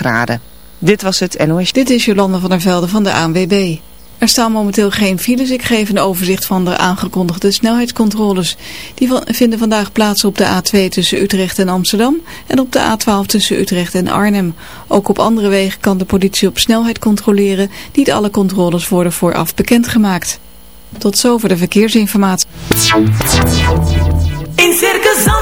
graden. Dit was het NOS. Dit is Jolande van der Velde van de ANWB. Er staan momenteel geen files. Ik geef een overzicht van de aangekondigde snelheidscontroles. Die vinden vandaag plaats op de A2 tussen Utrecht en Amsterdam en op de A12 tussen Utrecht en Arnhem. Ook op andere wegen kan de politie op snelheid controleren. Niet alle controles worden vooraf bekendgemaakt. Tot zover de verkeersinformatie. In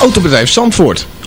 Autobedrijf Zandvoort.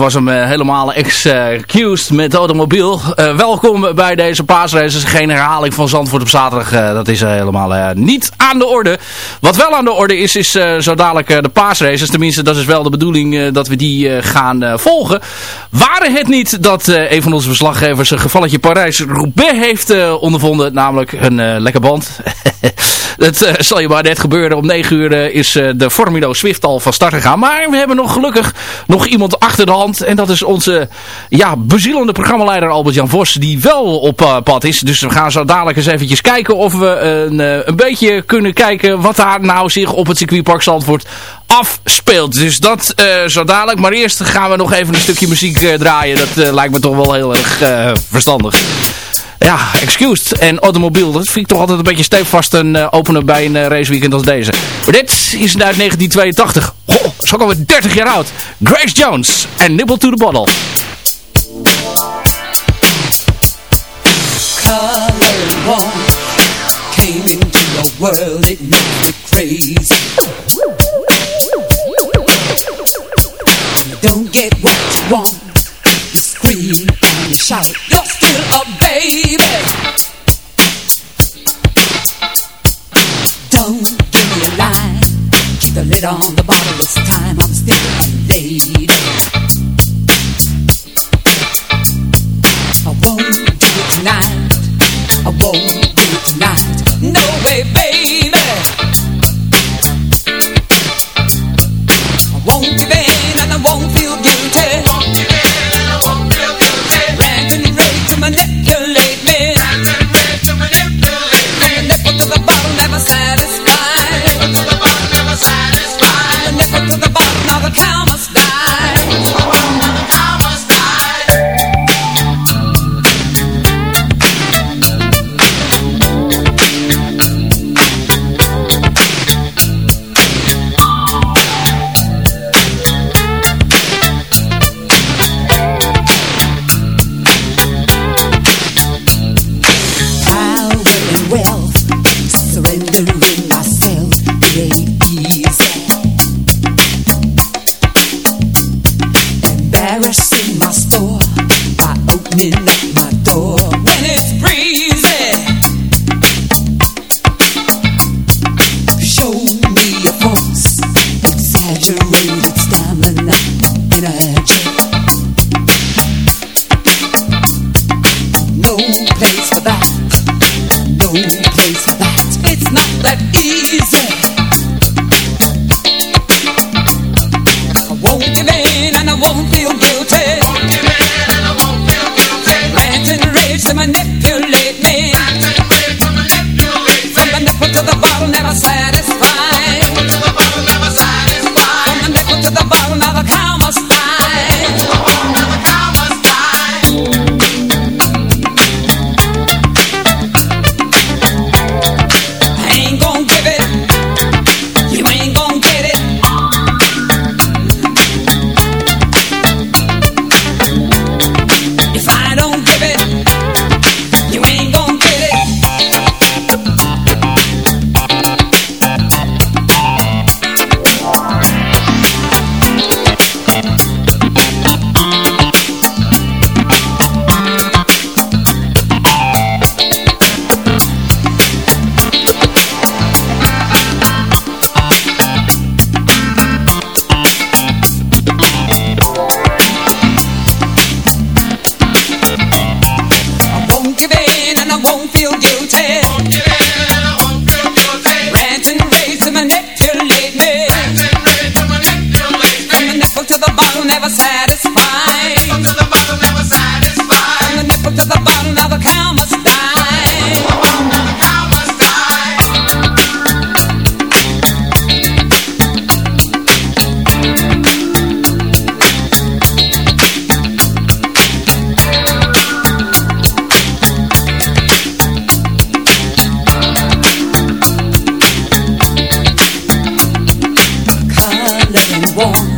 Was hem uh, helemaal excused met automobiel. Uh, welkom bij deze paasraces. Geen herhaling van Zandvoort op zaterdag. Uh, dat is helemaal niet aan de orde. Wat wel aan de orde is, is zo dadelijk de paasraces. Tenminste, dat is wel de bedoeling dat we die gaan volgen. Waren het niet dat een van onze verslaggevers een gevalletje Parijs-Roubaix heeft ondervonden. Namelijk een lekker band. dat zal je maar net gebeuren. Om 9 uur is de Formido Swift al van start gegaan. Maar we hebben nog gelukkig nog iemand achter de hand. En dat is onze ja, bezielende programmaleider Albert-Jan Vos. Die wel op uh, pad is. Dus we gaan zo dadelijk eens eventjes kijken of we een, uh, een beetje kunnen kijken wat daar nou zich op het circuitpark Zandvoort afspeelt. Dus dat uh, zo dadelijk. Maar eerst gaan we nog even een stukje muziek draaien. Dat lijkt me toch wel heel erg verstandig. Ja, excused. En automobiel, dat vind ik toch altijd een beetje stevast een uh, openen bij een uh, raceweekend als deze. Maar dit is uit 1982. Goh, is ook alweer 30 jaar oud. Grace Jones en Nibble to the Bottle. Color came into the world, it made me crazy. You don't get what you want, you scream and shout, you're still a baby. Don't give me a lie, keep the lid on the bottle, it's time, I'm still a lady. I won't do it tonight, I won't do it tonight, no way baby. I won't give in Color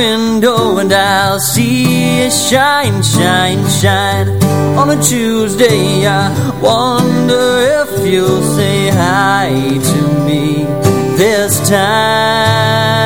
window and I'll see it shine, shine, shine On a Tuesday. I wonder if you'll say hi to me this time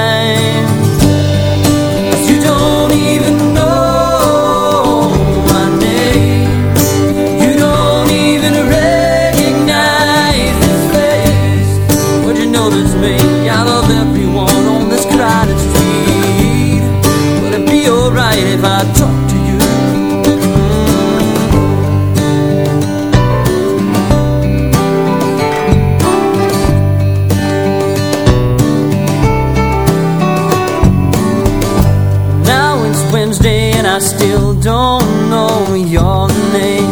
don't know your name.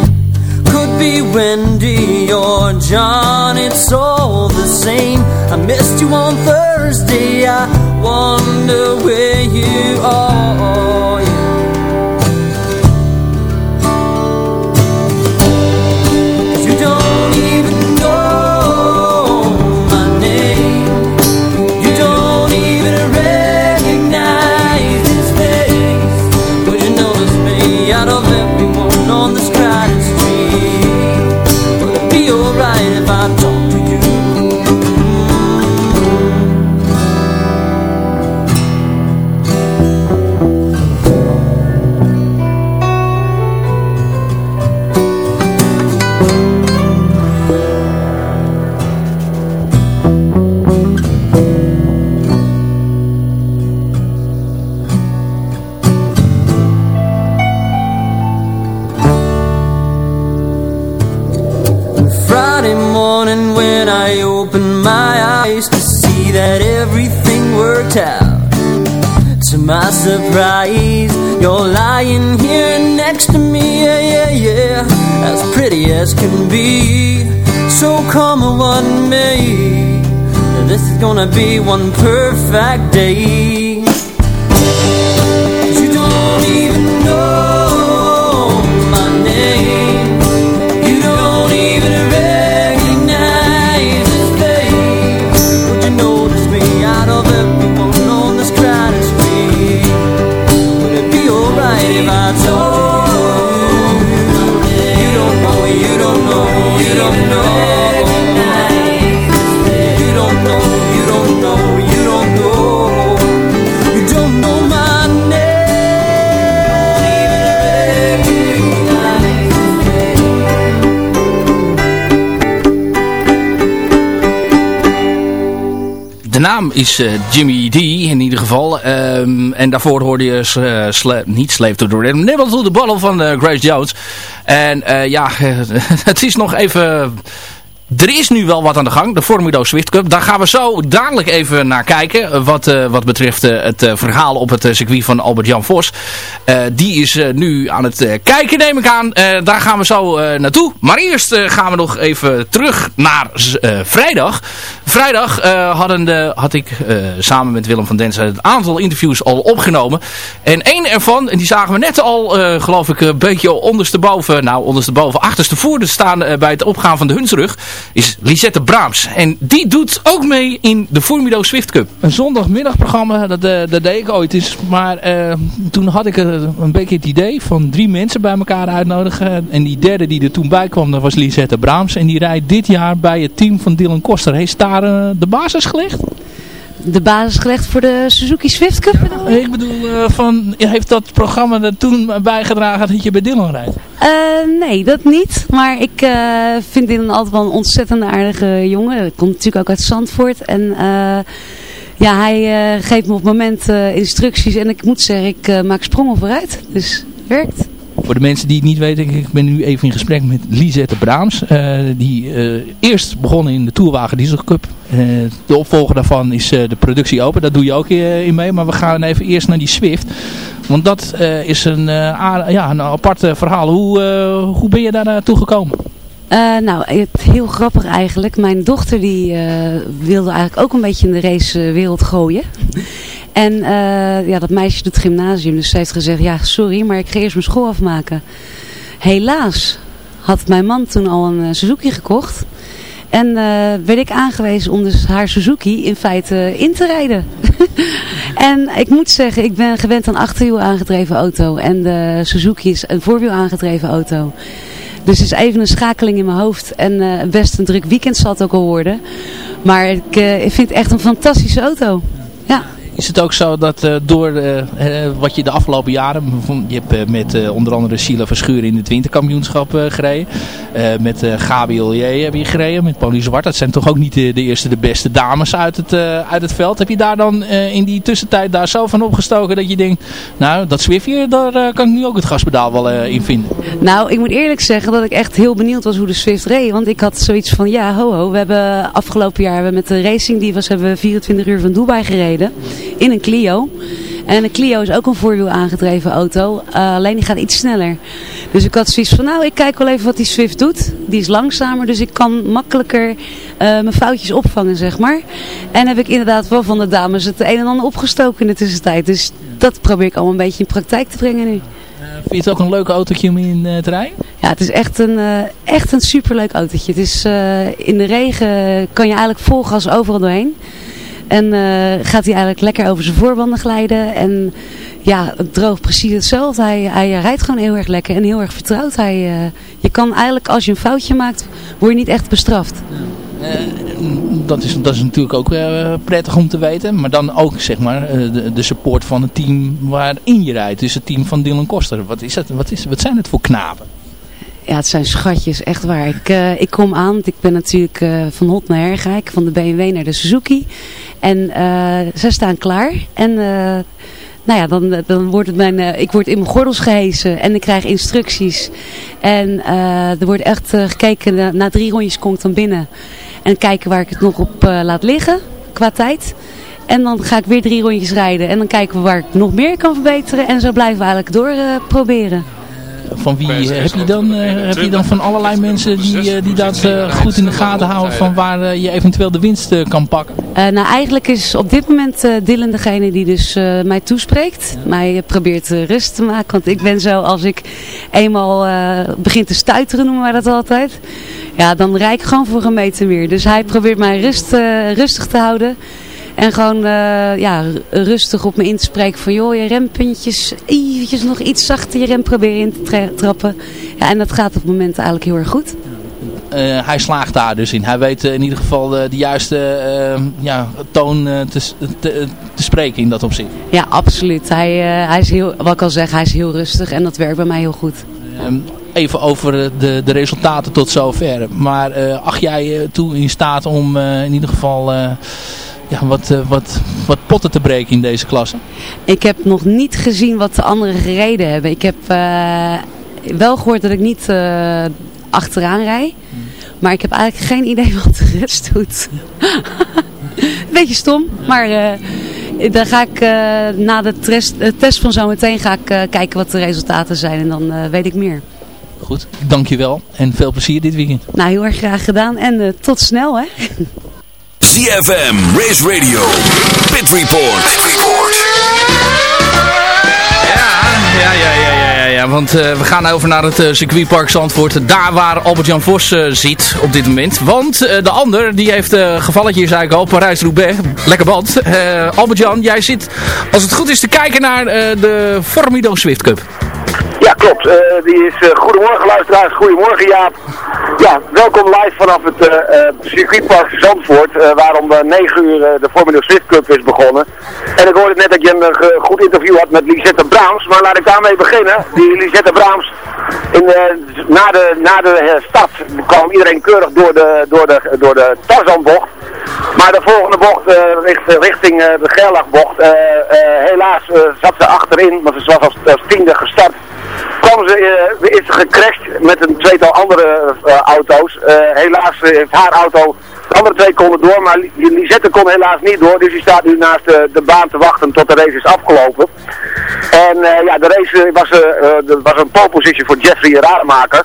Could be Wendy or John, it's all the same. I missed you on Thursday, I wonder where you are I opened my eyes to see that everything worked out. To my surprise, you're lying here next to me, yeah, yeah, yeah, as pretty as can be. So come what may, this is gonna be one perfect day. Is eh, Jimmy D in ieder geval. Ehm, en daarvoor hoorde je sla- niet Slave to the Rhythm. Nibble to the Bottle van eh, Grace Jones. En eh, ja, het is nog even... Er is nu wel wat aan de gang, de Formido Swift Cup. Daar gaan we zo dadelijk even naar kijken. eh, Wat, eh, wat betreft eh, het verhaal op het circuit van Albert-Jan Vos. Die is nu aan het kijken, neem ik aan. Daar gaan we zo naartoe. Maar eerst gaan we nog even terug naar vrijdag. Vrijdag hadden de, had ik samen met Willem van Densen een aantal interviews al opgenomen. En één ervan, en die zagen we net al, geloof ik, een beetje ondersteboven, nou ondersteboven, achterstevoren staan bij het opgaan van de Hunsrug, is Lisette Braams. En die doet ook mee in de Formido Swift Cup. Een zondagmiddagprogramma, dat, eh, deed ik ooit eens. Maar eh, toen had ik een beetje het idee van drie mensen bij elkaar uitnodigen. En die derde die er toen bij kwam, dat was Lisette Braams. En die rijdt dit jaar bij het team van Dylan Koster. Heeft daar eh, de basis gelegd? De basis gelegd voor de Suzuki Swift Cup? Ik bedoel, eh, van, heeft dat programma er toen bijgedragen dat je bij Dylan rijdt? Eh, nee, dat niet. Maar ik eh, vind Dylan altijd wel een ontzettend aardige jongen. Hij komt natuurlijk ook uit Zandvoort. En ja, hij geeft me op het moment instructies. En ik moet zeggen, ik maak sprongen vooruit. Dus het werkt. Voor de mensen die het niet weten, ik ben nu even in gesprek met Lisette Braams. eh, die eh, eerst begonnen in de Tourwagen Diesel Cup. Eh, de opvolger daarvan is de productie open. Daar doe je ook in mee. Maar we gaan even eerst naar die Swift. Want dat is een, ja, een apart verhaal. Hoe, hoe ben je daar naartoe gekomen? Nou, het, heel grappig eigenlijk. Mijn dochter die wilde eigenlijk ook een beetje in de racewereld gooien. En eh, ja, dat meisje doet gymnasium. Dus ze heeft gezegd, ja sorry, maar ik ga eerst mijn school afmaken. Helaas had mijn man toen al een eh, Suzuki gekocht. En eh, werd ik aangewezen om dus haar Suzuki in feite in te rijden. en ik moet zeggen, ik ben gewend aan achterwiel aangedreven auto. En de Suzuki is een voorwiel aangedreven auto. Dus het is even een schakeling in mijn hoofd. En best een druk weekend zal het ook al worden. Maar ik, ik vind het echt een fantastische auto. Ja. Is het ook zo dat uh, door uh, uh, wat je de afgelopen jaren... Je hebt met onder andere Sheila Verschuren in het winterkampioenschap gereden. met Gabi Ollier heb je gereden. Met Pauline Zwart. Dat zijn toch ook niet de, eerste, de beste dames uit het, uit het veld. Heb je daar dan in die tussentijd daar zo van opgestoken dat je denkt... Nou, dat Swiftje, daar kan ik nu ook het gaspedaal wel in vinden. Nou, ik moet eerlijk zeggen dat ik echt heel benieuwd was hoe de Swift reed. Want ik had zoiets van, ja, ho ho. We hebben afgelopen jaar met de racing die was, hebben we 24 uur van Dubai gereden in een Clio. En een Clio is ook een voorwiel aangedreven auto, uh, alleen die gaat iets sneller. Dus ik had zoiets van, nou ik kijk wel even wat die Swift doet. Die is langzamer, dus ik kan makkelijker uh, mijn foutjes opvangen, zeg maar. En heb ik inderdaad wel van de dames het een en ander opgestoken in de tussentijd. Dus dat probeer ik allemaal een beetje in praktijk te brengen nu. Vind je het ook een leuk autootje om in uh, te rijden? Ja, het is echt een, uh, echt een superleuk autootje. Het is, in de regen kan je eigenlijk vol gas overal doorheen. En uh, gaat hij eigenlijk lekker over zijn voorbanden glijden. En ja, het droogt precies hetzelfde. Hij, hij rijdt gewoon heel erg lekker en heel erg vertrouwd. Hij, uh, je kan eigenlijk, als je een foutje maakt, word je niet echt bestraft. Uh, dat, is, dat is natuurlijk ook prettig om te weten. Maar dan ook zeg maar de, de support van het team waarin je rijdt. Dus het team van Dylan Koster. Wat, is dat, wat, is, wat zijn het voor knapen? Ja, het zijn schatjes, echt waar. Ik, uh, ik kom aan, ik ben natuurlijk uh, van hot naar her ga ik, van de BMW naar de Suzuki. En uh, ze staan klaar. En nou ja, dan, dan wordt het mijn, ik word in mijn gordels gehesen en ik krijg instructies. En er wordt echt gekeken, na, na, drie rondjes kom ik dan binnen. En kijken waar ik het nog op laat liggen, qua tijd. En dan ga ik weer drie rondjes rijden. En dan kijken we waar ik nog meer kan verbeteren. En zo blijven we eigenlijk door proberen van wie uh, heb, je dan, uh, heb je dan van allerlei mensen die, uh, die dat goed in de gaten houden van waar je eventueel de winst kan pakken? nou eigenlijk is op dit moment Dylan degene die dus mij toespreekt. Mij probeert rust te maken. Want ik ben zo als ik eenmaal begin te stuiteren noemen wij dat altijd. Ja dan rijd ik gewoon voor een meter meer. Dus hij probeert mij rust, rustig te houden. En gewoon uh, ja, rustig op me in te spreken van joh, je rempuntjes, eventjes nog iets zachter je rem proberen in te tra trappen. Ja, en dat gaat op het moment eigenlijk heel erg goed. Uh, hij slaagt daar dus in. Hij weet uh, in ieder geval de, de juiste ja, toon te, te, te, spreken in dat opzicht. Ja, absoluut. Hij, hij is heel, wat ik al zeg, hij is heel rustig en dat werkt bij mij heel goed. Ehm, even over de, de resultaten tot zover. Maar acht jij toe in staat om in ieder geval ja, wat, uh, wat, wat potten te breken in deze klasse? Ik heb nog niet gezien wat de anderen gereden hebben. Ik heb uh, wel gehoord dat ik niet uh, achteraan rij. Hmm. Maar ik heb eigenlijk geen idee wat de rest doet. Beetje stom, maar dan ga ik na de test, test van zometeen ga ik kijken wat de resultaten zijn en dan weet ik meer. Goed, dankjewel en veel plezier dit weekend. Nou, heel erg graag gedaan en tot snel hè. ZFM, Race Radio, Pit Report. Pit Report. Ja, ja, ja, ja, ja, ja. want uh, we gaan over naar het uh, circuitpark Zandvoort. Daar waar Albert-Jan Vos uh, zit op dit moment. Want de ander, die heeft gevalletje eigenlijk al, Parijs-Roubaix. Lekker band. Albert-Jan, jij zit, als het goed is, te kijken naar de Formido Swift Cup. Klopt. Uh, die is, uh, goedemorgen luisteraars, goedemorgen Jaap. Ja, welkom live vanaf het uh, circuitpark Zandvoort, waar om 9 uur de Formula Swift Cup is begonnen. En ik hoorde net dat je een goed interview had met Lisette Braams, maar laat ik daarmee beginnen. Die Lisette Braams, in, na de, na de stad kwam iedereen keurig door de, door de, door de Tarzanbocht. Maar de volgende bocht, richt, richting de Gerlachbocht, helaas zat ze achterin, want ze was als, als tiende gestart kwam ze, uh, is gecrashed met een tweetal andere uh, auto's. Uh, helaas heeft haar auto, de andere twee konden door, maar Lisette kon helaas niet door. Dus die staat nu naast de, de baan te wachten tot de race is afgelopen. En ja, de race was, uh, was een pole position voor Jeffrey Rademaker.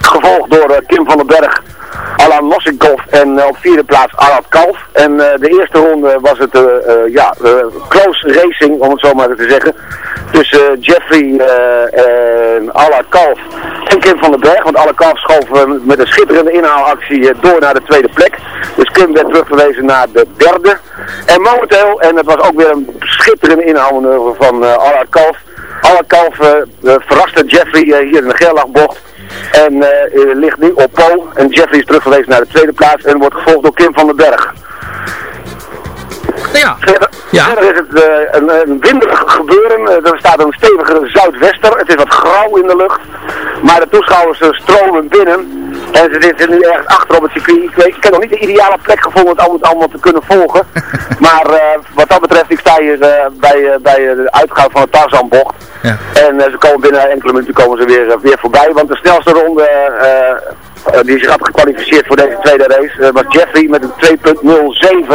Gevolgd door Kim van den Berg. Alan Mossikov en uh, op vierde plaats Arad Kalf. En uh, de eerste ronde was het uh, ja, close racing, om het zo maar te zeggen. tussen Jeffrey eh, en Alla Kalf en Kim van den Berg. Want Alla Kalf schoof eh, met een schitterende inhaalactie eh, door naar de tweede plek. Dus Kim werd terugverwezen naar de derde. En momenteel, en het was ook weer een schitterende inhaalmanoeuvre van Alla Kalf. Alla Kalf eh, eh, verraste Jeffrey eh, hier in de Gerlachbocht. En eh, ligt nu op Po. En Jeffrey is terugverwezen naar de tweede plaats en wordt gevolgd door Kim van den Berg. Ja. Verder, verder is het eh, een, een winderig gebeuren. Eh, er staat een stevige zuidwester. Het is wat grauw in de lucht. Maar de toeschouwers eh, stromen binnen. En ze zitten nu ergens achter op het circuit. Ik, weet, ik heb nog niet de ideale plek gevonden om het allemaal, te kunnen volgen. maar wat dat betreft, ik sta hier bij, bij de uitgang van de Tarzanbocht. Ja. En ze komen binnen enkele minuten komen ze weer, weer voorbij. Want de snelste ronde die zich had gekwalificeerd voor deze tweede race eh, was Jeffrey met een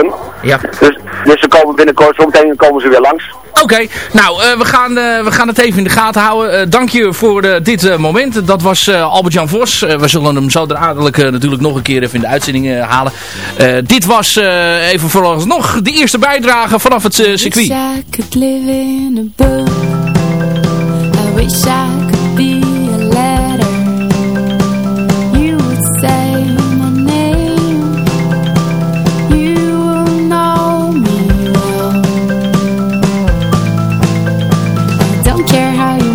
2.07. Ja. Dus, dus ze komen binnenkort, zometeen komen ze weer langs. Oké, nou, eh, we, gaan, eh, we gaan het even in de gaten houden. Eh, dank je voor eh, dit eh, moment. Dat was eh, Albert-Jan Vos. Eh, we zullen hem zo dadelijk eh, natuurlijk nog een keer even in de uitzending eh, halen. Eh, dit was eh, even vooralsnog de eerste bijdrage vanaf het eh, circuit. wish I could live in a book. I wish I don't care how you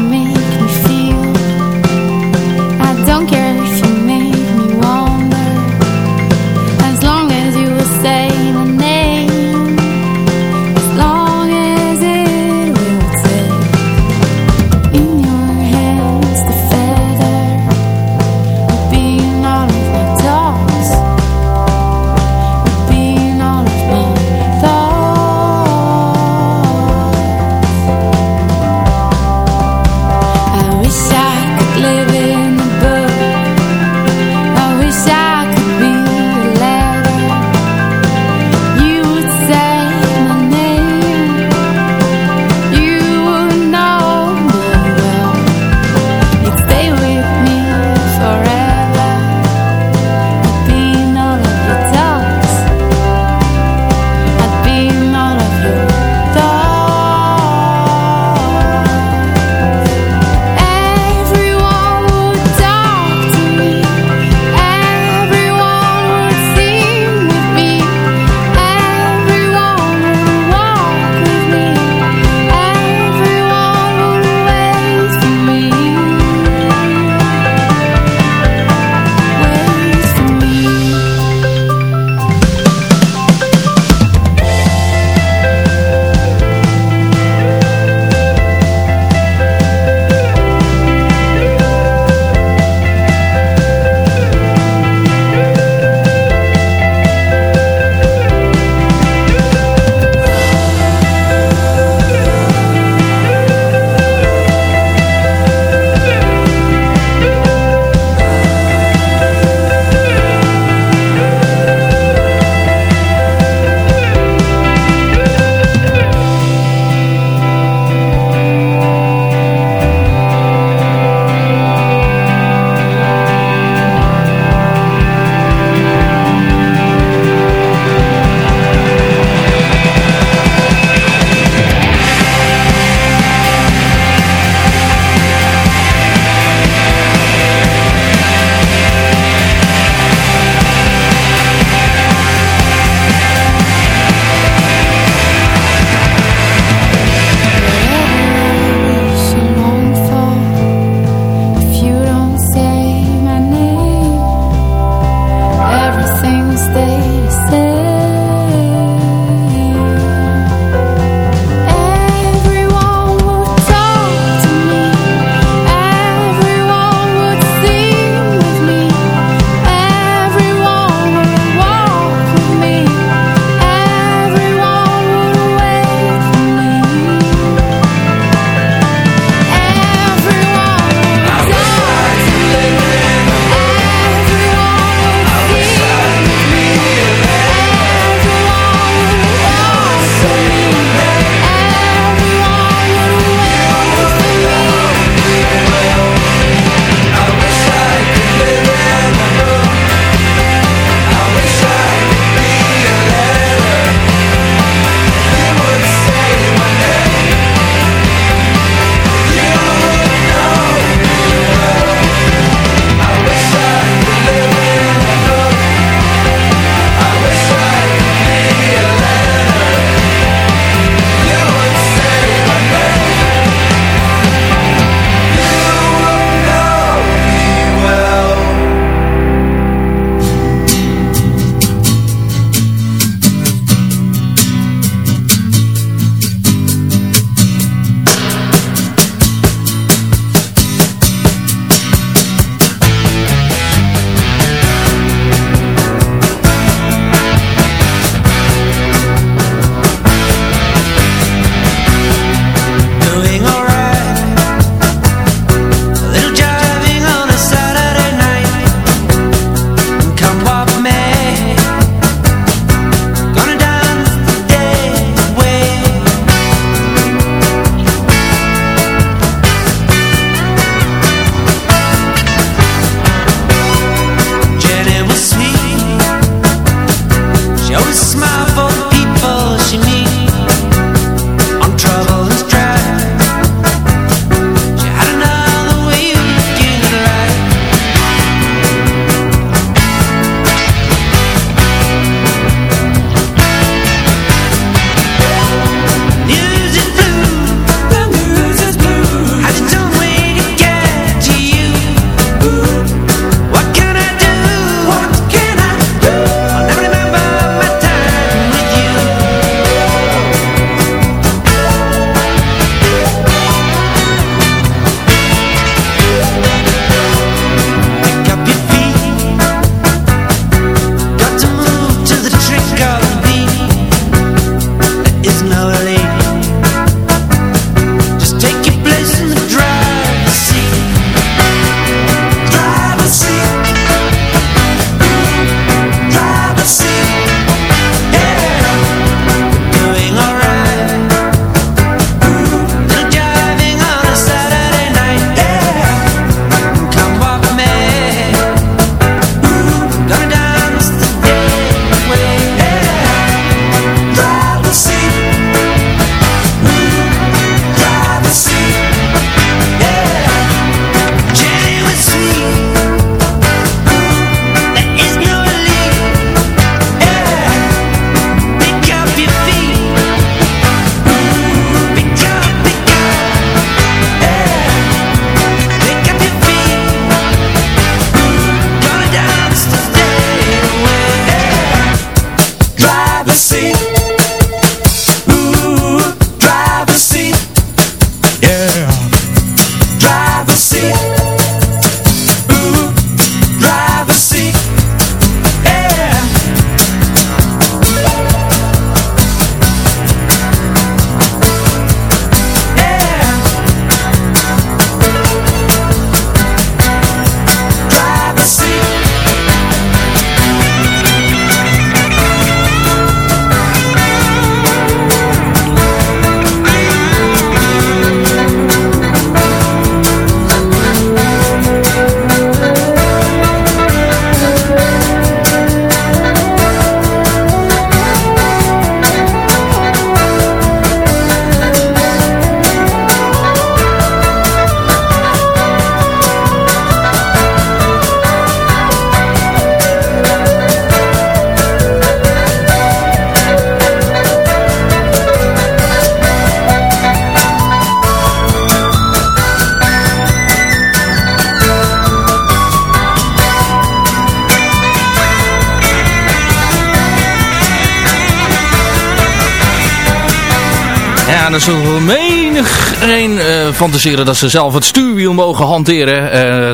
er zullen menig een uh, fantaseren dat ze zelf het stuurwiel mogen hanteren.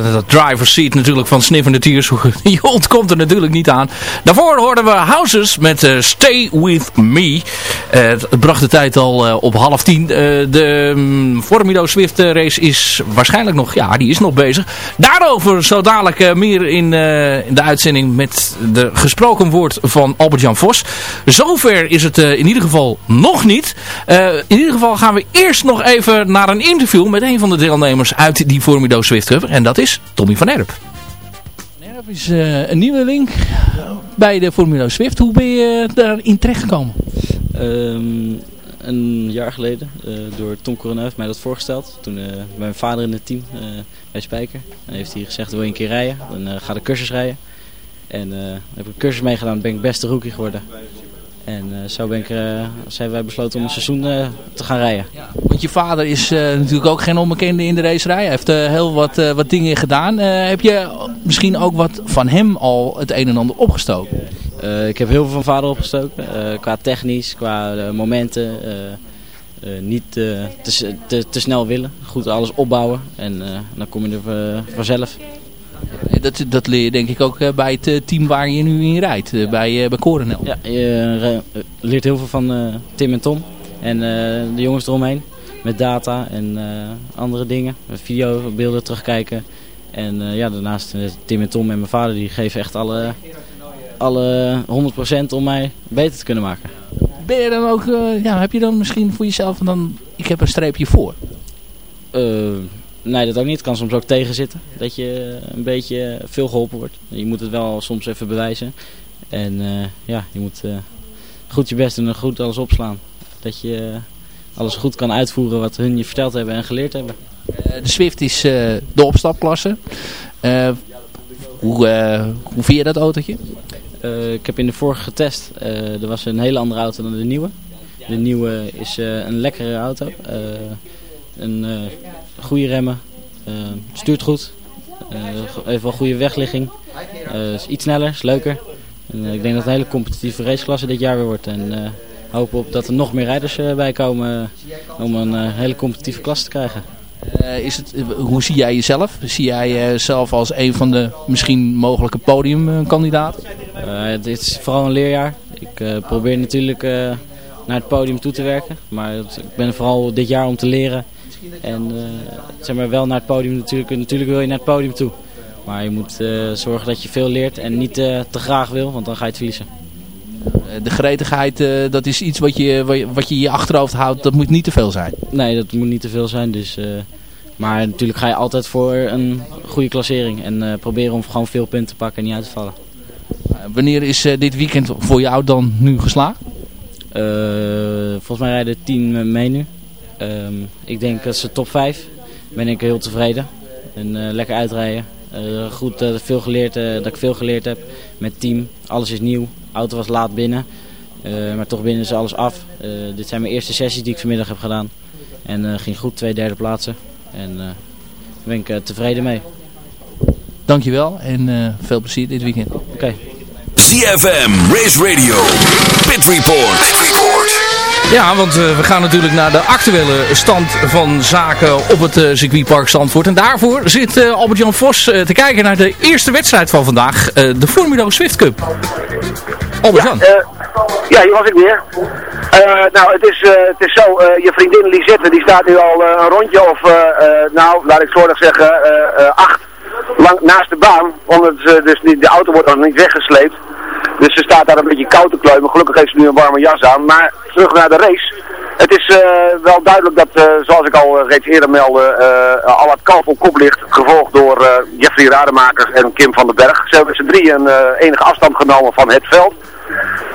Uh, dat driver's seat natuurlijk van Sniffende Tiers. Je ontkomt er natuurlijk niet aan. Daarvoor hoorden we Houses met uh, Stay With Me. het bracht de tijd al op half tien. de um, Formido Swift race is waarschijnlijk nog, ja die is nog bezig. Daarover zo dadelijk meer in, in, de uitzending met de gesproken woord van Albert-Jan Vos. Zover is het in ieder geval nog niet. In ieder geval gaan we eerst nog even naar een interview met een van de deelnemers uit die Formido Swift Cup. En dat is Tommy van Erp. Van Erp is uh, een nieuwe link bij de Formido Swift. Hoe ben je daarin terechtgekomen? Um, een jaar geleden uh, door Tom Coronel heeft mij dat voorgesteld. Toen bij mijn vader in het team bij Spijker. En heeft hij gezegd wil je een keer rijden? Dan ga de cursus rijden. En heb ik een cursus meegedaan ben ik beste rookie geworden. En uh, zo ben ik, uh, zijn wij besloten om een seizoen uh, te gaan rijden. Ja, want je vader is natuurlijk ook geen onbekende in de racerij. Hij heeft heel wat, wat dingen gedaan. heb je misschien ook wat van hem al het een en ander opgestoken? ik heb heel veel van vader opgestoken. qua technisch, qua momenten. niet te, te, te, snel willen. Goed alles opbouwen. En dan kom je er vanzelf. Dat, dat leer je denk ik ook eh, bij het eh, team waar je nu in rijdt, eh, bij, bij Coronel. Ja, je leert heel veel van Tim en Tom en de jongens eromheen. Met data en andere dingen, met video, beelden terugkijken. En ja, daarnaast Tim en Tom en mijn vader die geven echt alle, alle 100% om mij beter te kunnen maken. Ben je dan ook, ja, heb je dan misschien voor jezelf dan, ik heb een streepje voor? Nee, dat ook niet. Het kan soms ook tegenzitten. Dat je een beetje veel geholpen wordt. Je moet het wel soms even bewijzen. En uh, ja, je moet uh, goed je best doen en goed alles opslaan. Dat je alles goed kan uitvoeren wat hun je verteld hebben en geleerd hebben. De Swift is de opstapklasse. hoe, hoe vind je dat autootje? ik heb in de vorige getest. er was een hele andere auto dan de nieuwe. De nieuwe is een lekkere auto. een goede remmen, uh, stuurt goed, uh, heeft wel goede wegligging, uh, is iets sneller, is leuker. En, ik denk dat het een hele competitieve raceklasse dit jaar weer wordt. En hopen op dat er nog meer rijders bij komen om een hele competitieve klasse te krijgen. is het, hoe zie jij jezelf? Zie jij jezelf als een van de misschien mogelijke podiumkandidaten? dit is vooral een leerjaar. Ik probeer natuurlijk naar het podium toe te werken. Maar ik ben vooral dit jaar om te leren en uh, zeg maar wel naar het podium natuurlijk. Natuurlijk wil je naar het podium toe. Maar je moet uh, zorgen dat je veel leert en niet uh, te graag wil, want dan ga je het verliezen. De gretigheid, dat is iets wat je, wat je in je achterhoofd houdt, dat moet niet te veel zijn. Nee, dat moet niet te veel zijn. Dus, maar natuurlijk ga je altijd voor een goede klassering. En proberen om gewoon veel punten te pakken en niet uit te vallen. wanneer is dit weekend voor jou dan nu geslaagd? volgens mij rijden tien mee nu. Um, ik denk dat ze top 5. Ben ik heel tevreden. En uh, lekker uitrijden. Uh, goed uh, veel geleerd, dat ik veel geleerd heb met team. Alles is nieuw. De auto was laat binnen. maar toch binnen ze alles af. dit zijn mijn eerste sessies die ik vanmiddag heb gedaan. En ging goed, twee derde plaatsen. En daar ben ik tevreden mee. Dankjewel en veel plezier dit weekend. Oké. Okay. CFM Race Radio Pit Report. Pit Report. Ja, want uh, we gaan natuurlijk naar de actuele stand van zaken op het uh, circuitpark Zandvoort. En daarvoor zit uh, Albert-Jan Vos te kijken naar de eerste wedstrijd van vandaag. de Formula Swift Cup. Albert-Jan. Ja, ja, hier was ik weer. nou, het is, het is zo, je vriendin Lisette die staat nu al een rondje of, nou, laat ik zorg zeggen, acht lang naast de baan. Omdat dus die, de auto wordt nog niet weggesleept. Dus ze staat daar een beetje koud te kleumen. Gelukkig heeft ze nu een warme jas aan. Maar terug naar de race. Het is uh, wel duidelijk dat, uh, zoals ik al reeds eerder meldde, uh, al het kalf op kop ligt. Gevolgd door Jeffrey Rademakers en Kim van den Berg. Ze hebben z'n drieën enige afstand genomen van het veld.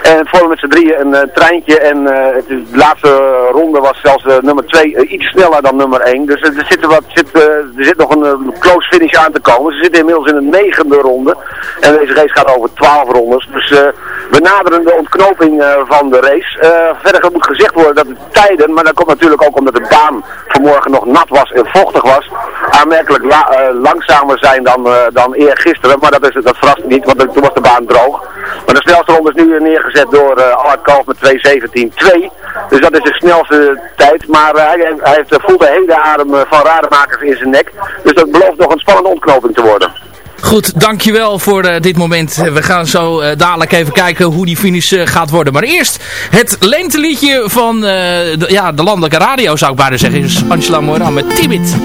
En vormen met z'n drieën een uh, treintje. En uh, het is, de laatste ronde was zelfs uh, nummer 2 iets sneller dan nummer 1. Dus er zit, wat, zit, er zit nog een close finish aan te komen. Ze zitten inmiddels in de negende ronde. En deze race gaat over 12 rondes. Dus we naderen de ontknoping van de race. verder moet gezegd worden dat de tijden, maar dat komt natuurlijk ook omdat de baan vanmorgen nog nat was en vochtig was. aanmerkelijk la- eh, langzamer zijn dan, eh, dan eergisteren. Maar dat, is, dat verrast niet, want toen was de baan droog. Maar de snelste ronde is nu neergezet door uh, Allard Kalf met 2.17.2. Dus dat is de snelste tijd. Maar eh, hij, hij heeft, voelt de hele adem eh, van rademakers in zijn nek. Dus dat belooft nog een spannende ontknoping te worden. Goed, dankjewel voor eh, dit moment. We gaan zo eh, dadelijk even kijken hoe die finish eh, gaat worden. Maar eerst het lenteliedje van eh, de, ja, de landelijke radio zou ik bijna zeggen. Is Angela Moran met Timid.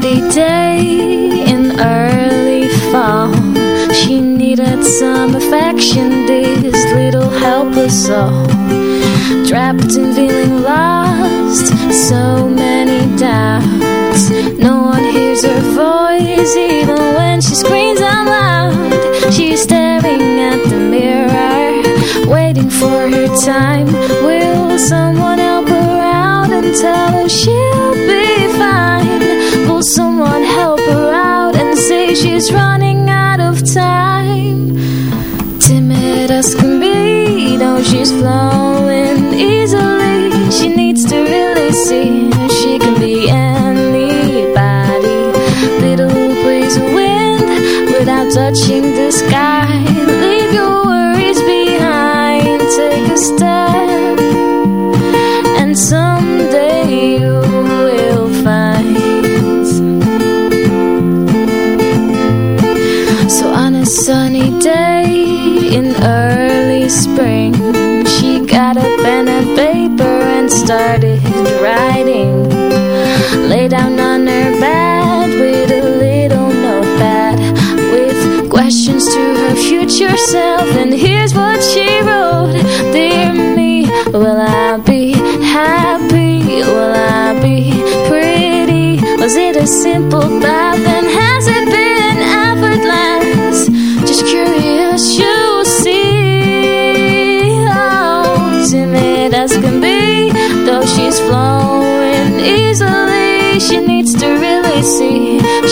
Cloudy day in early fall, she needed some affection, this little helpless soul. Trapped and feeling lost, so many doubts. No one hears her voice, even when she screams out loud. She's staring at the mirror, waiting for her time. Will someone help her out and tell her she'll she's running out of time? Timid as can be, though she's flowing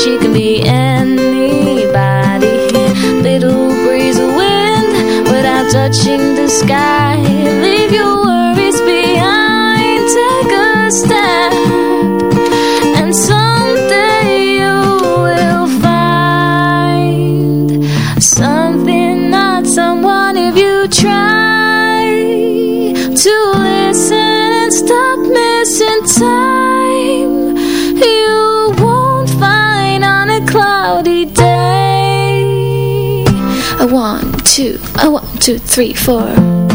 she can be anybody. Little breeze of wind without touching the sky. Two, a one, two, three, four.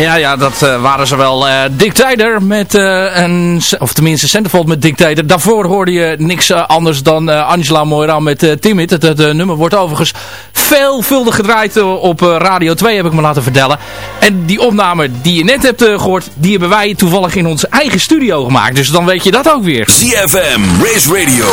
Ja, ja, dat uh, waren ze wel. Uh, Dictator met uh, een, of tenminste Centerfold met Dictator. Daarvoor hoorde je niks anders dan Angela Moira met Timid. Het, het nummer wordt overigens veelvuldig gedraaid op Radio 2, heb ik me laten vertellen. En die opname die je net hebt gehoord, die hebben wij toevallig in onze eigen studio gemaakt. Dus dan weet je dat ook weer. CFM, Race Radio,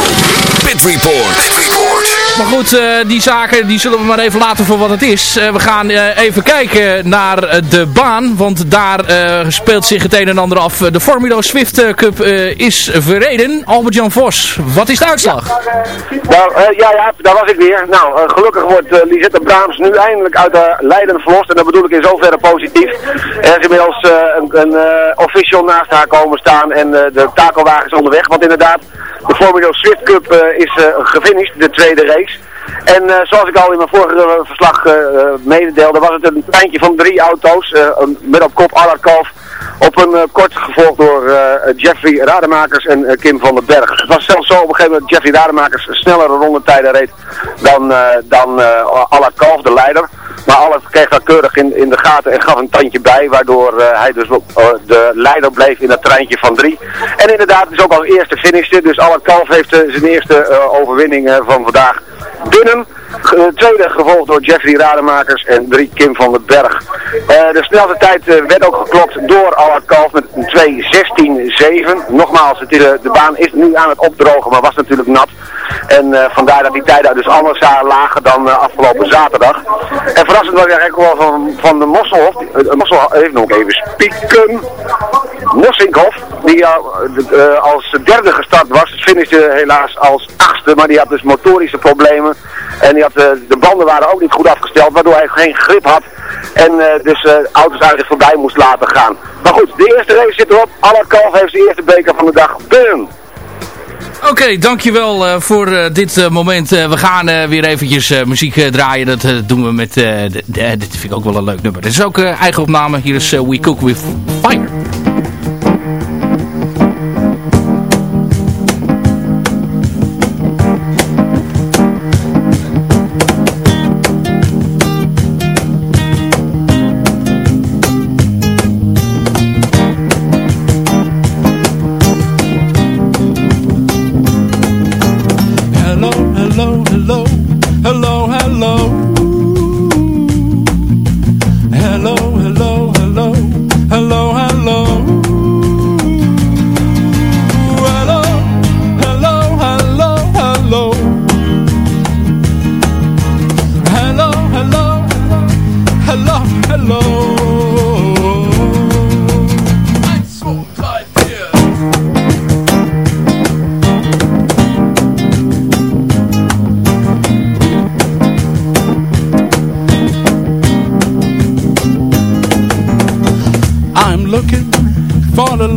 Pit Report. Pit Report. Maar goed, die zaken die zullen we maar even laten voor wat het is. we gaan even kijken naar de baan. Want daar speelt zich het een en ander af. De Formula Swift Cup is verreden. Albert-Jan Vos, wat is de uitslag? Nou, ja, ja, daar was ik weer. Nou, gelukkig wordt Lisette Braams nu eindelijk uit de Leiden verlost. En dat bedoel ik in zoverre positief. Er is inmiddels een, een official naast haar komen staan. En de takelwagen is onderweg. Want inderdaad, de Formula Swift Cup is gefinished, de tweede race. En uh, zoals ik al in mijn vorige verslag mededeelde, was het een treintje van drie auto's. Uh, met op kop Alarkov. Op een kort gevolgd door Jeffrey Rademakers en Kim van den Berg. Het was zelfs zo op een gegeven moment dat Jeffrey Rademakers snellere rondetijden reed dan, dan Alarkov, de leider. Maar alles kreeg dat keurig in, in de gaten en gaf een tandje bij. Waardoor hij dus de leider bleef in dat treintje van drie. En inderdaad, is ook als eerste finishte. Dus Alarkov heeft zijn eerste overwinning van vandaag binnen. Tweede gevolgd door Jeffrey Rademakers en drie Kim van den Berg. Uh, de snelste tijd uh, werd ook geklopt door Allard Kalf met een 2.16.7. Nogmaals, het, de, de baan is nu aan het opdrogen, maar was natuurlijk nat. En vandaar dat die tijden dus anders lager dan afgelopen zaterdag. En verrassend was eigenlijk wel van, van de Mosselhof. Uh, Mossel, even nog even spieken. Mossinkhoff, die als derde gestart was, finishte helaas als achtste, maar die had dus motorische problemen. En die had, de banden waren ook niet goed afgesteld, waardoor hij geen grip had. En uh, dus uh, auto's eigenlijk voorbij moest laten gaan. Maar goed, de eerste race zit erop. Allard Kalf heeft de eerste beker van de dag. Boom! Oké, dankjewel uh, voor dit moment. we gaan weer eventjes muziek draaien. Dat doen we met... dit vind ik ook wel een leuk nummer. Dit is ook eigen opname. Hier is We Cook With Fire.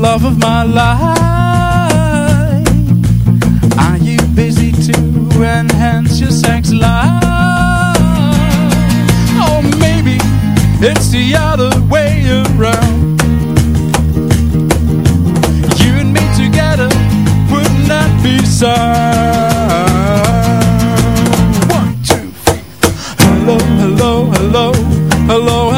love of my life. Are you busy to enhance your sex life? Or maybe it's the other way around. You and me together would not be sound. One, two, three. Hello, hello, hello, hello.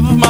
Of my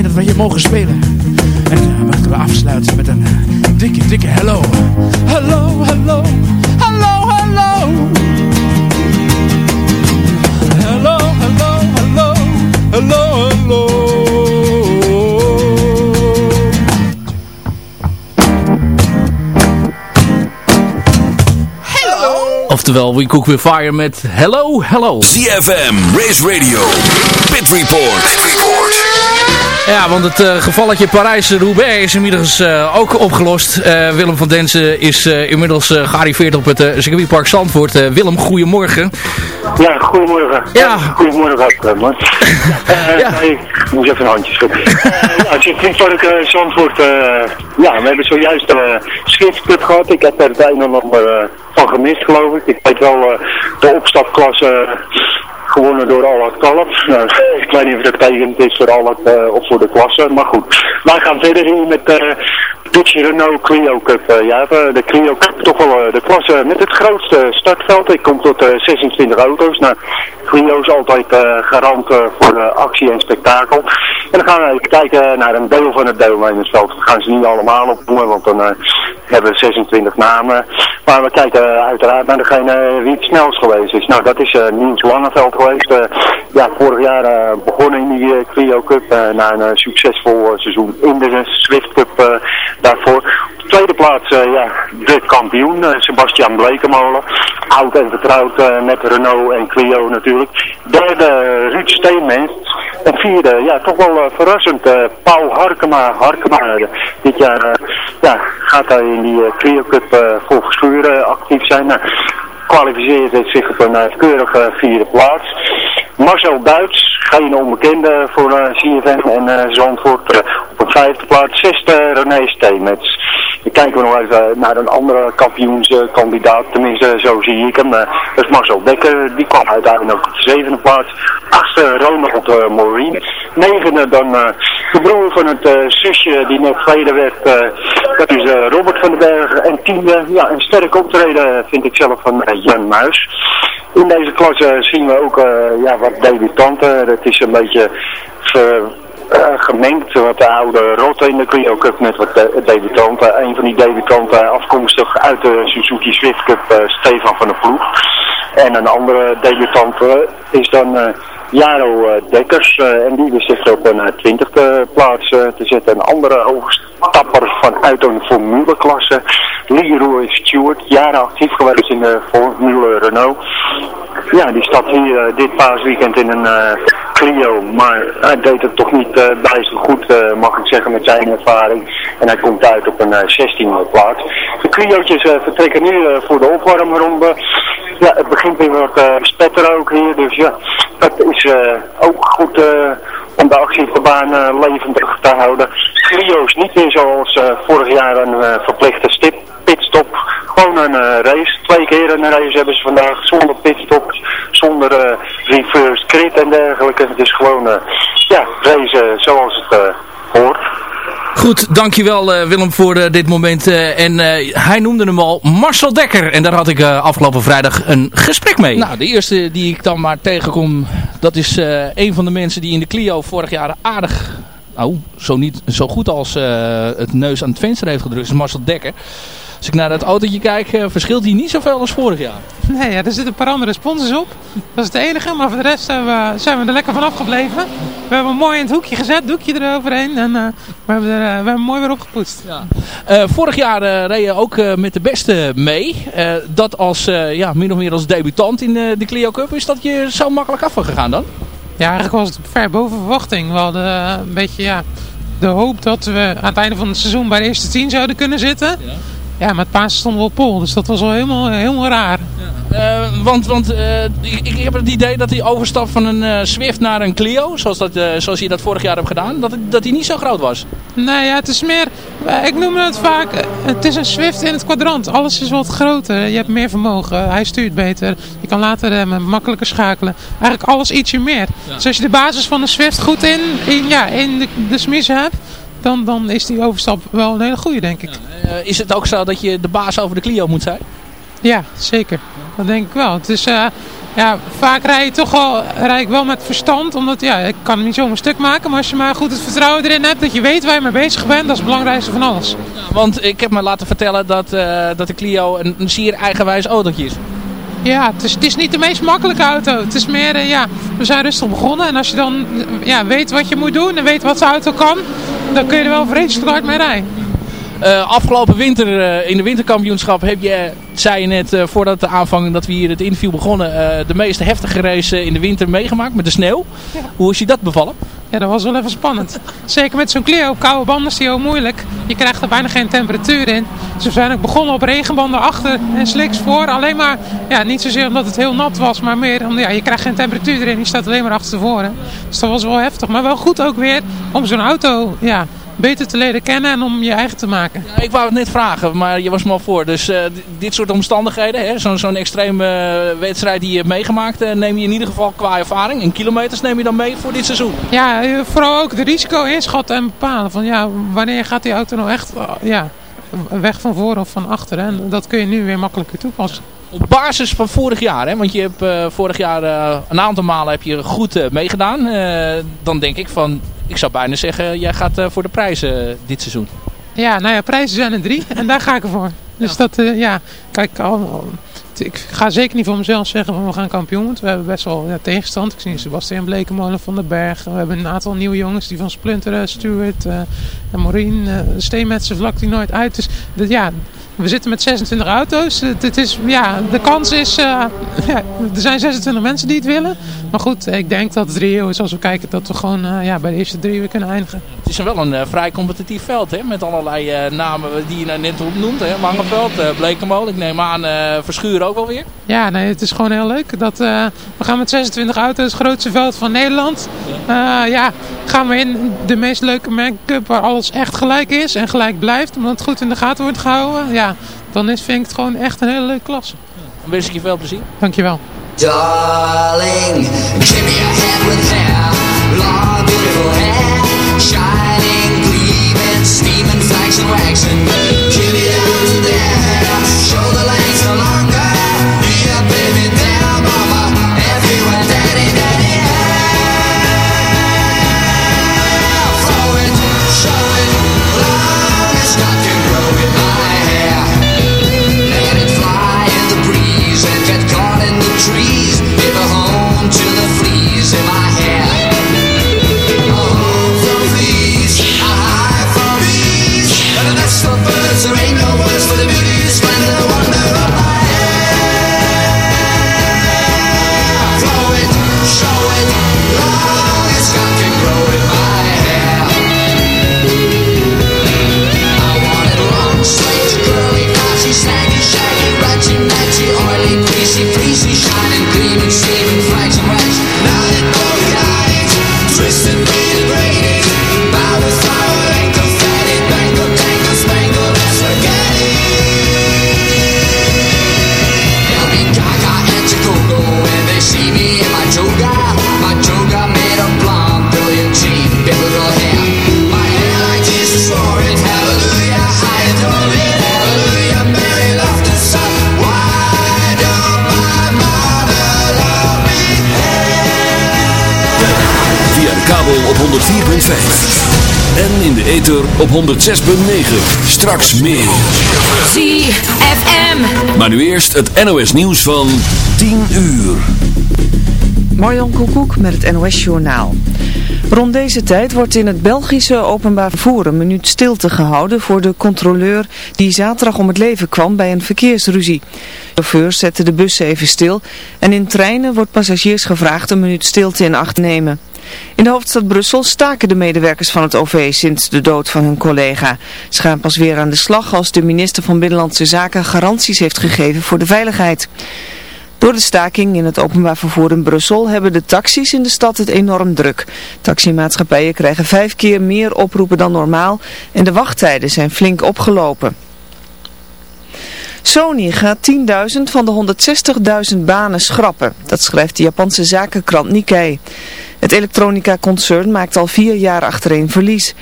Blij dat we hier mogen spelen. En uh, we gaan afsluiten met een eh, dikke, dikke hello. Hello, hello, hello, hello. Hello, hello, hello, hello, hello. Oftewel, We Cook With Fire met Hello, Hello. ZFM, Race Radio, Pit Report. Ja, want het eh, gevalletje Parijs-Roubaix is inmiddels eh, ook opgelost. Eh, Willem van Densen is inmiddels gearriveerd op het circuitpark Zandvoort. Willem, goedemorgen. Ja, goedemorgen. Ja. Goedemorgen, man. ja. Ik moet even een handje schudden. uh, ja, het circuitpark uh, Zandvoort. Uh, ja, we hebben zojuist een uh, schriftclub gehad. Ik heb er en ander van gemist, geloof ik. Ik weet wel de opstapklasse gewonnen door Allard Kalp. Nou, ik weet niet of dat betekent is voor uh, of voor de klasse, maar goed. Wij gaan verder hier met uh, Dutch Renault Clio Cup. Uh, ja, de Clio Cup toch wel de klasse met het grootste startveld. Ik kom tot 26 auto's. Nou, Clio is altijd garant voor actie en spektakel. En dan gaan we even kijken naar een deel van het deelnemersveld. Dat gaan ze niet allemaal opnoemen, want dan hebben we 26 namen. Maar we kijken uiteraard naar degene wie het snelst geweest is. Nou, dat is Niels Langeveld geweest. Uh, ja, vorig jaar uh, begonnen in die uh, Clio Cup na een succesvol seizoen in de Swift Cup daarvoor. Op de tweede plaats, ja, de kampioen, Sebastian Blekemolen. Oud en vertrouwd met Renault en Clio natuurlijk. Derde, Ruud Steenmens. En vierde, ja, toch wel verrassend, Paul Harkema. Harkema dit jaar ja, gaat hij in die Clio Cup voor Verschuren actief zijn. Kwalificeert zich op een keurige vierde plaats. Marcel Duits, geen onbekende voor uh, CFM en uh, Zandvoort op een vijfde plaats. Zesde René Steemets. Dan kijken we nog even naar een andere kampioenskandidaat, tenminste zo zie ik hem. dat is Marcel Dekker, die kwam uiteindelijk op de zevende plaats. Achtste Ronald uh, Maureen. Negende dan de broer van het zusje die net tweede werd, dat is Robert van den Berg. En tiende, ja, een sterk optreden vind ik zelf van Jan Muis. In deze klasse zien we ook ja, wat debutanten. Het is een beetje gemengd. Wat de oude rotte in de Clio Cup met wat de, debutanten. Een van die debutanten afkomstig uit de Suzuki Swift Cup, uh, Stefan van der Ploeg. En een andere debutant uh, is dan Jaro Dekkers. en die wist zich op een twintigste plaats te zetten. Een andere hoogstapper vanuit een formuleklasse. Leroy Stewart, jaren actief geweest in de Formule Renault. Ja, die staat hier dit paasweekend in een Clio, maar hij deed het toch niet uh, bijster goed, mag ik zeggen, met zijn ervaring. En hij komt uit op een uh, 16e plaats. De Clio'tjes vertrekken nu voor de opwarmronde. Ja, het begint weer wat spetter ook hier, dus ja, dat is ook goed om de actie op de baan eh, levendig te houden. Clio's niet meer zoals eh, vorig jaar een eh, verplichte pitstop. Gewoon een eh, race. Twee keer een race hebben ze vandaag zonder pitstop, zonder eh, reverse grid en dergelijke. Het is gewoon eh, ja, racen zoals het eh, hoort. Goed, dankjewel uh, Willem voor uh, dit moment. Uh, en hij noemde hem al Marcel Dekker. En daar had ik afgelopen vrijdag een gesprek mee. Nou, de eerste die ik dan maar tegenkom, dat is een van de mensen die in de Clio vorig jaar aardig... Nou, zo, niet, zo goed als het neus aan het venster heeft gedrukt, is Marcel Dekker. Als ik naar dat autootje kijk, uh, verschilt hij niet zoveel als vorig jaar. Nee, ja, er zitten een paar andere sponsors op. Dat is het enige, maar voor de rest we, zijn we er lekker van afgebleven. We hebben hem mooi in het hoekje gezet, doekje eroverheen en uh, we, hebben er, uh, we hebben hem mooi weer opgepoetst. Ja. vorig jaar reed je ook met de beste mee. dat als, ja, min of meer als debutant in de Clio Cup, is dat je zo makkelijk afgegaan dan? Ja, eigenlijk was het ver boven verwachting. We hadden een beetje ja, de hoop dat we aan het einde van het seizoen bij de eerste tien zouden kunnen zitten. Ja. Ja, met Pasen stonden we op pol, dus dat was wel helemaal, helemaal raar. Ja. Uh, want want uh, ik, ik, heb het idee dat die overstap van een uh, Swift naar een Clio, zoals, dat, zoals je dat vorig jaar hebt gedaan, dat, dat die niet zo groot was. Nee, ja, het is meer, ik noem het vaak, het is een Swift in het kwadrant. Alles is wat groter, je hebt meer vermogen, hij stuurt beter, je kan later remmen, makkelijker schakelen. Eigenlijk alles ietsje meer. Ja. Dus als je de basis van de Swift goed in, in, ja, in de, de hebt, dan, dan is die overstap wel een hele goede, denk ik. Ja, uh, is het ook zo dat je de baas over de Clio moet zijn? Ja, zeker. Dat denk ik wel. Het is, uh, ja, vaak rij je toch wel, rij ik wel met verstand, omdat ja, ik kan hem niet zomaar stuk maken, maar als je maar goed het vertrouwen erin hebt, dat je weet waar je mee bezig bent, dat is het belangrijkste van alles. Ja, want ik heb me laten vertellen dat, uh, dat de Clio een, een zeer eigenwijs autootje is. Ja, het is, het is niet de meest makkelijke auto. Het is meer, uh, ja, we zijn rustig begonnen. En als je dan ja, weet wat je moet doen en weet wat de auto kan, dan kun je er wel vreselijk hard mee rijden. Uh, afgelopen winter, uh, in de winterkampioenschap, heb je, zei je net, uh, voordat de aanvang dat we hier het interview begonnen, de meest heftige race in de winter meegemaakt met de sneeuw. Ja. Hoe is je dat bevallen? Ja, dat was wel even spannend. Zeker met zo'n Clio koude banden is die heel moeilijk. Je krijgt er bijna geen temperatuur in. Dus zijn ook begonnen op regenbanden achter en sliks voor. Alleen maar, ja, niet zozeer omdat het heel nat was, maar meer omdat ja, je krijgt geen temperatuur erin. Je staat alleen maar achter tevoren. Dus dat was wel heftig. Maar wel goed ook weer om zo'n auto, ja, beter te leren kennen en om je eigen te maken. Ja, ik wou het net vragen, maar je was me al voor. Dus uh, dit soort omstandigheden, zo'n zo extreme uh, wedstrijd die je hebt meegemaakt, uh, neem je in ieder geval qua ervaring. En kilometers neem je dan mee voor dit seizoen? Ja, vooral ook de risico inschatten en bepalen. Van ja, wanneer gaat die auto nou echt ja, weg van voor of van achter. En dat kun je nu weer makkelijker toepassen. Op basis van vorig jaar, hè? want je hebt uh, vorig jaar uh, een aantal malen heb je goed uh, meegedaan. dan denk ik van, ik zou bijna zeggen, jij gaat voor de prijzen dit seizoen. Ja, nou ja, prijzen zijn er drie en daar ga ik ervoor. Dus ja. dat, ja, kijk, al, ik ga zeker niet voor mezelf zeggen van we gaan kampioen. Want we hebben best wel ja, tegenstand. Ik zie Sebastian Blekemolen van den Berg. We hebben een aantal nieuwe jongens die van Splinter, Stuart en Maureen. Uh, Steenmetsen vlak die nooit uit. Dus dat, ja, we zitten met 26 auto's. Het, het is, ja, de kans is, uh, ja, er zijn 26 mensen die het willen. Maar goed, ik denk dat het reëel is als we kijken dat we gewoon uh, ja, bij de eerste drie weer kunnen eindigen. Het is wel een uh, vrij competitief veld, hè? met allerlei namen die je nou net opnoemt. Hè? Langeveld, Blekemolen, ik neem aan Verschuur ook wel weer. Ja, nee, het is gewoon heel leuk. Dat, we gaan met 26 auto's, het grootste veld van Nederland. Ja. ja, gaan we in de meest leuke Cup waar alles echt gelijk is en gelijk blijft. Omdat het goed in de gaten wordt gehouden. Ja, dan is, vind ik het gewoon echt een hele leuke klasse. Dan wens ik je veel plezier. Dankjewel. Darling, give me a hand with hair, long beautiful hair, shining, gleaming, steaming, flaxen, waxing. Give me down to there, shoulder length no longer, be see En in de ether op 106.9. Straks meer. ZFM. Maar nu eerst het NOS nieuws van 10 uur. Marjan Koekoek met het NOS Journaal. Rond deze tijd wordt in het Belgische openbaar vervoer een minuut stilte gehouden voor de controleur die zaterdag om het leven kwam bij een verkeersruzie. De chauffeurs zetten de bus even stil en in treinen wordt passagiers gevraagd een minuut stilte in acht te nemen. In de hoofdstad Brussel staken de medewerkers van het OV sinds de dood van hun collega. Ze gaan pas weer aan de slag als de minister van Binnenlandse Zaken garanties heeft gegeven voor de veiligheid. Door de staking in het openbaar vervoer in Brussel hebben de taxis in de stad het enorm druk. Taximaatschappijen krijgen vijf keer meer oproepen dan normaal en de wachttijden zijn flink opgelopen. Sony gaat 10.000 van de 160.000 banen schrappen. Dat schrijft de Japanse zakenkrant Nikkei. Het elektronica-concern maakt al vier jaar achtereen verlies.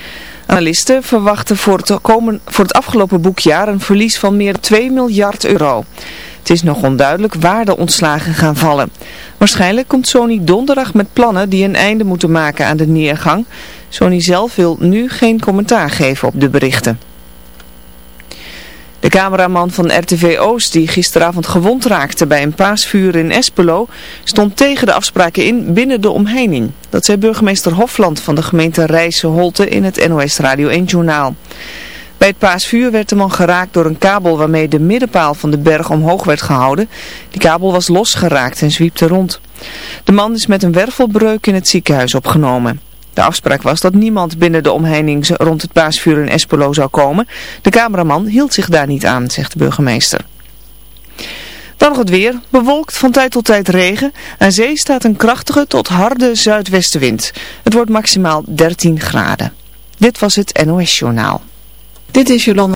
Analisten verwachten voor het, komen, voor het afgelopen boekjaar een verlies van meer dan 2 miljard euro. Het is nog onduidelijk waar de ontslagen gaan vallen. Waarschijnlijk komt Sony donderdag met plannen die een einde moeten maken aan de neergang. Sony zelf wil nu geen commentaar geven op de berichten. De cameraman van RTV Oost, die gisteravond gewond raakte bij een paasvuur in Espelo, stond tegen de afspraken in binnen de omheining. Dat zei burgemeester Hofland van de gemeente Rijssen-Holte in het NOS Radio 1 journaal. Bij het paasvuur werd de man geraakt door een kabel waarmee de middenpaal van de berg omhoog werd gehouden. Die kabel was losgeraakt en zwiepte rond. De man is met een wervelbreuk in het ziekenhuis opgenomen. De afspraak was dat niemand binnen de omheining rond het paasvuur in Espelo zou komen. De cameraman hield zich daar niet aan, zegt de burgemeester. Dan nog het weer. Bewolkt van tijd tot tijd regen. Aan zee staat een krachtige tot harde zuidwestenwind. Het wordt maximaal 13 graden. Dit was het NOS Journaal. Dit is Jolanda.